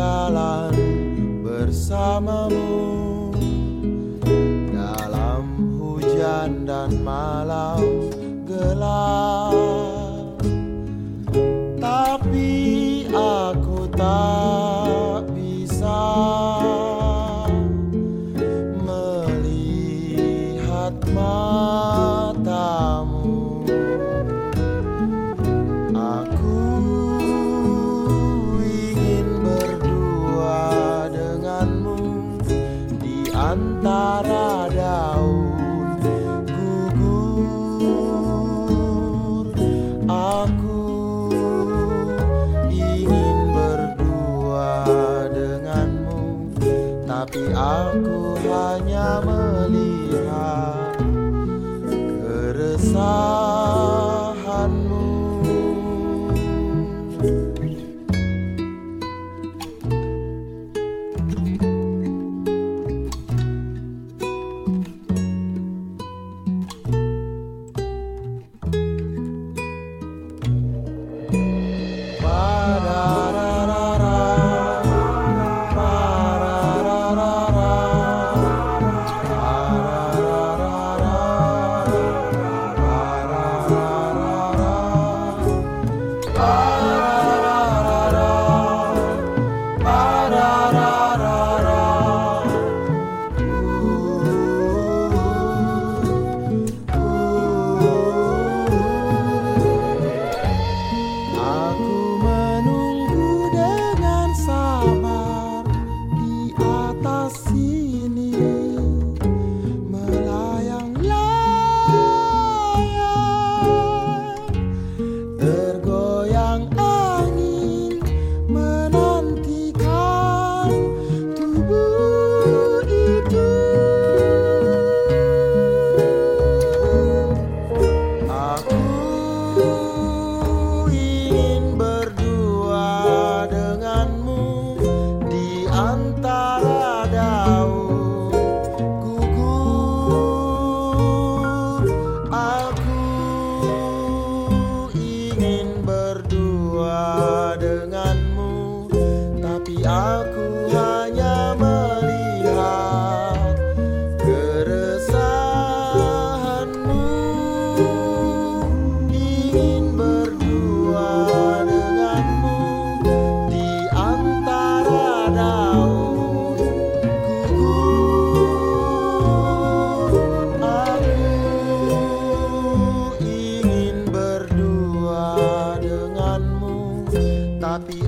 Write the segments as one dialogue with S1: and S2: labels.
S1: jalan bersamamu. Dalam hujan dan malam gelap, antara daun gugur. Aku ingin berdua denganmu, tapi aku hanya melihat keresahanmu. Aku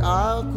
S1: I'll.